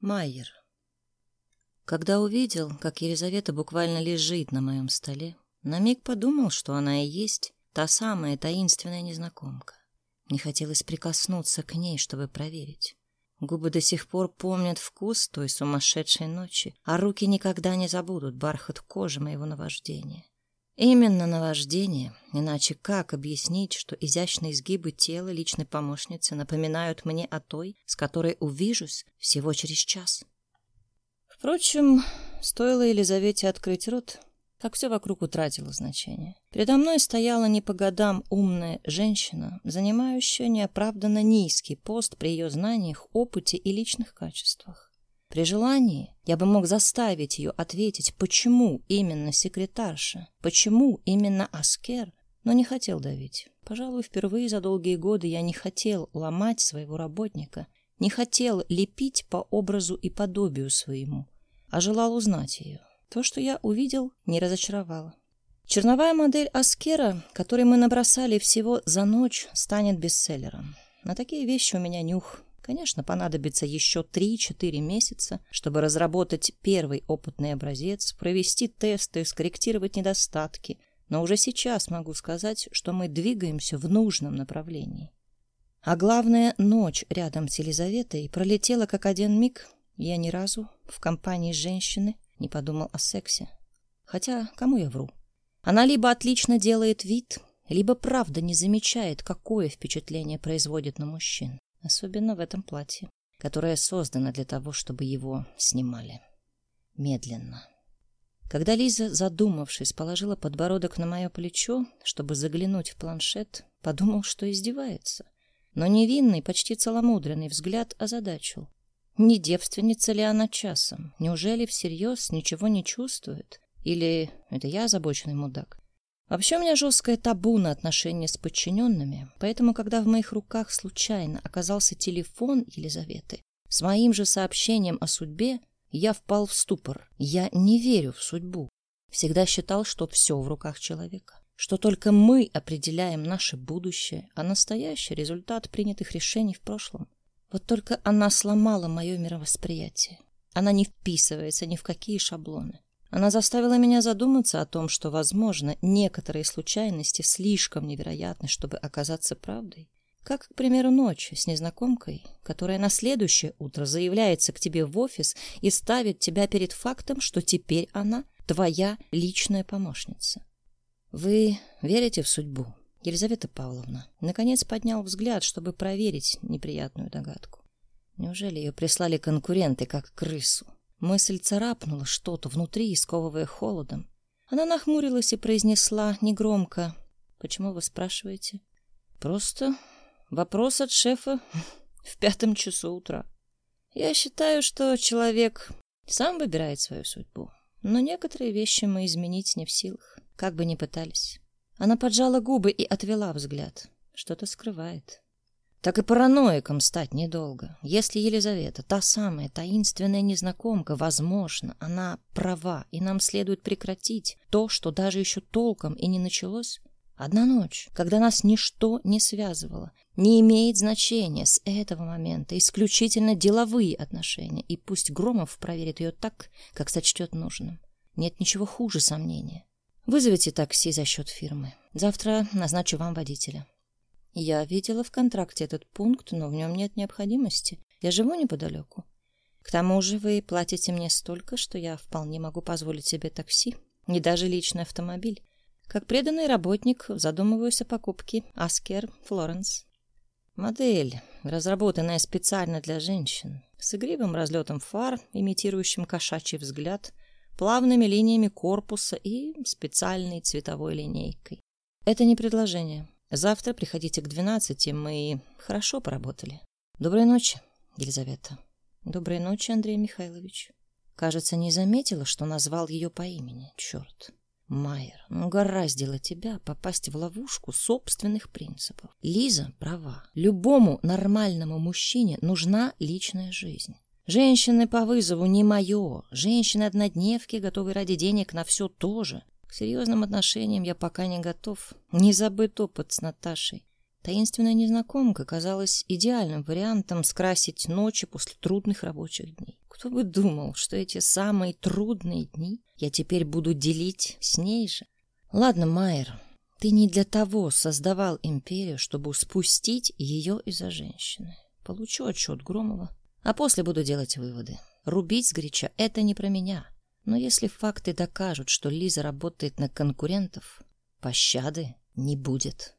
Майер. Когда увидел, как Елизавета буквально лежит на моем столе, на миг подумал, что она и есть та самая таинственная незнакомка. Не хотелось прикоснуться к ней, чтобы проверить. Губы до сих пор помнят вкус той сумасшедшей ночи, а руки никогда не забудут бархат кожи моего наваждения. Именно наваждение, иначе как объяснить, что изящные изгибы тела личной помощницы напоминают мне о той, с которой увижусь всего через час? Впрочем, стоило Елизавете открыть рот, как все вокруг утратило значение. Передо мной стояла не по годам умная женщина, занимающая неоправданно низкий пост при ее знаниях, опыте и личных качествах. При желании я бы мог заставить ее ответить, почему именно секретарша, почему именно Аскер, но не хотел давить. Пожалуй, впервые за долгие годы я не хотел ломать своего работника, не хотел лепить по образу и подобию своему, а желал узнать ее. То, что я увидел, не разочаровало. Черновая модель Аскера, которой мы набросали всего за ночь, станет бестселлером. На такие вещи у меня нюх. Конечно, понадобится еще 3-4 месяца, чтобы разработать первый опытный образец, провести тесты, скорректировать недостатки. Но уже сейчас могу сказать, что мы двигаемся в нужном направлении. А главное, ночь рядом с Елизаветой пролетела как один миг. Я ни разу в компании женщины не подумал о сексе. Хотя, кому я вру? Она либо отлично делает вид, либо правда не замечает, какое впечатление производит на мужчин, особенно в этом платье, которое создано для того, чтобы его снимали. Медленно. Когда Лиза, задумавшись, положила подбородок на мое плечо, чтобы заглянуть в планшет, подумал, что издевается. Но невинный, почти целомудренный взгляд озадачил. Не девственница ли она часом? Неужели всерьез ничего не чувствует? Или это я озабоченный мудак? Вообще у меня жесткое табу на отношения с подчиненными, поэтому, когда в моих руках случайно оказался телефон Елизаветы с моим же сообщением о судьбе, я впал в ступор. Я не верю в судьбу. Всегда считал, что все в руках человека, что только мы определяем наше будущее, а настоящий результат принятых решений в прошлом. Вот только она сломала мое мировосприятие. Она не вписывается ни в какие шаблоны. Она заставила меня задуматься о том, что, возможно, некоторые случайности слишком невероятны, чтобы оказаться правдой. Как, к примеру, ночь с незнакомкой, которая на следующее утро заявляется к тебе в офис и ставит тебя перед фактом, что теперь она твоя личная помощница. Вы верите в судьбу? Елизавета Павловна наконец поднял взгляд, чтобы проверить неприятную догадку. Неужели ее прислали конкуренты, как крысу? Мысль царапнула что-то внутри, сковывая холодом. Она нахмурилась и произнесла негромко. «Почему вы спрашиваете?» «Просто вопрос от шефа в пятом часу утра. Я считаю, что человек сам выбирает свою судьбу, но некоторые вещи мы изменить не в силах, как бы ни пытались». Она поджала губы и отвела взгляд. Что-то скрывает. Так и параноиком стать недолго. Если Елизавета, та самая таинственная незнакомка, возможно, она права, и нам следует прекратить то, что даже еще толком и не началось. Одна ночь, когда нас ничто не связывало, не имеет значения с этого момента, исключительно деловые отношения, и пусть Громов проверит ее так, как сочтет нужным. Нет ничего хуже сомнения. Вызовите такси за счет фирмы. Завтра назначу вам водителя. Я видела в контракте этот пункт, но в нем нет необходимости. Я живу неподалеку. К тому же вы платите мне столько, что я вполне могу позволить себе такси, не даже личный автомобиль. Как преданный работник задумываюсь о покупке Аскер Флоренс. Модель, разработанная специально для женщин, с игривым разлетом фар, имитирующим кошачий взгляд – плавными линиями корпуса и специальной цветовой линейкой. Это не предложение. Завтра приходите к двенадцати, мы хорошо поработали. Доброй ночи, Елизавета. Доброй ночи, Андрей Михайлович. Кажется, не заметила, что назвал ее по имени. Черт. Майер, ну угораздило тебя попасть в ловушку собственных принципов. Лиза права. Любому нормальному мужчине нужна личная жизнь. Женщины по вызову не мое. Женщины-однодневки, готовы ради денег на все тоже. К серьезным отношениям я пока не готов. Не забыт опыт с Наташей. Таинственная незнакомка казалась идеальным вариантом скрасить ночи после трудных рабочих дней. Кто бы думал, что эти самые трудные дни я теперь буду делить с ней же. Ладно, Майер, ты не для того создавал империю, чтобы спустить ее из-за женщины. Получу отчет Громова, а после буду делать выводы. Рубить сгоряча — это не про меня. Но если факты докажут, что Лиза работает на конкурентов, пощады не будет.